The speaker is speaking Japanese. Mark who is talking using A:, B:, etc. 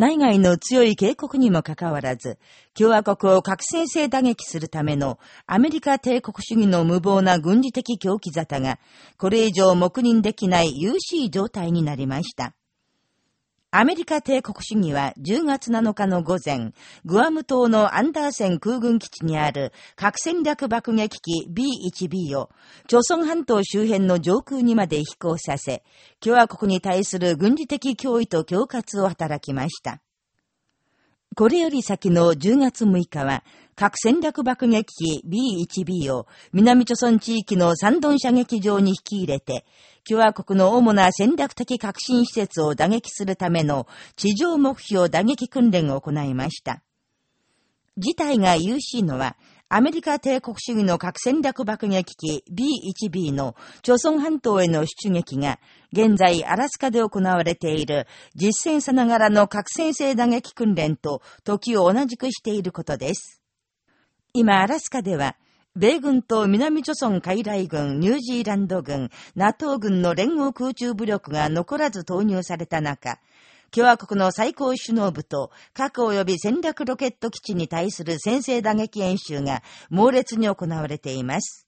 A: 内外の強い警告にもかかわらず、共和国を核戦性打撃するためのアメリカ帝国主義の無謀な軍事的狂気沙汰が、これ以上黙認できない有しい状態になりました。アメリカ帝国主義は10月7日の午前、グアム島のアンダーセン空軍基地にある核戦略爆撃機 B1B を、朝鮮半島周辺の上空にまで飛行させ、共和国に対する軍事的脅威と恐喝を働きました。これより先の10月6日は、核戦略爆撃機 B1B を南朝鮮地域の三ドン射撃場に引き入れて、共和国の主な戦略的革新施設を打撃するための地上目標打撃訓練を行いました。事態が優しいのは、アメリカ帝国主義の核戦略爆撃機 B1B の朝鮮半島への出撃が、現在アラスカで行われている実戦さながらの核戦性打撃訓練と時を同じくしていることです。今、アラスカでは、米軍と南諸村海来軍、ニュージーランド軍、NATO 軍の連合空中武力が残らず投入された中、共和国の最高首脳部と核及び戦略ロケット基地に対する先制打撃演習が猛烈に行われています。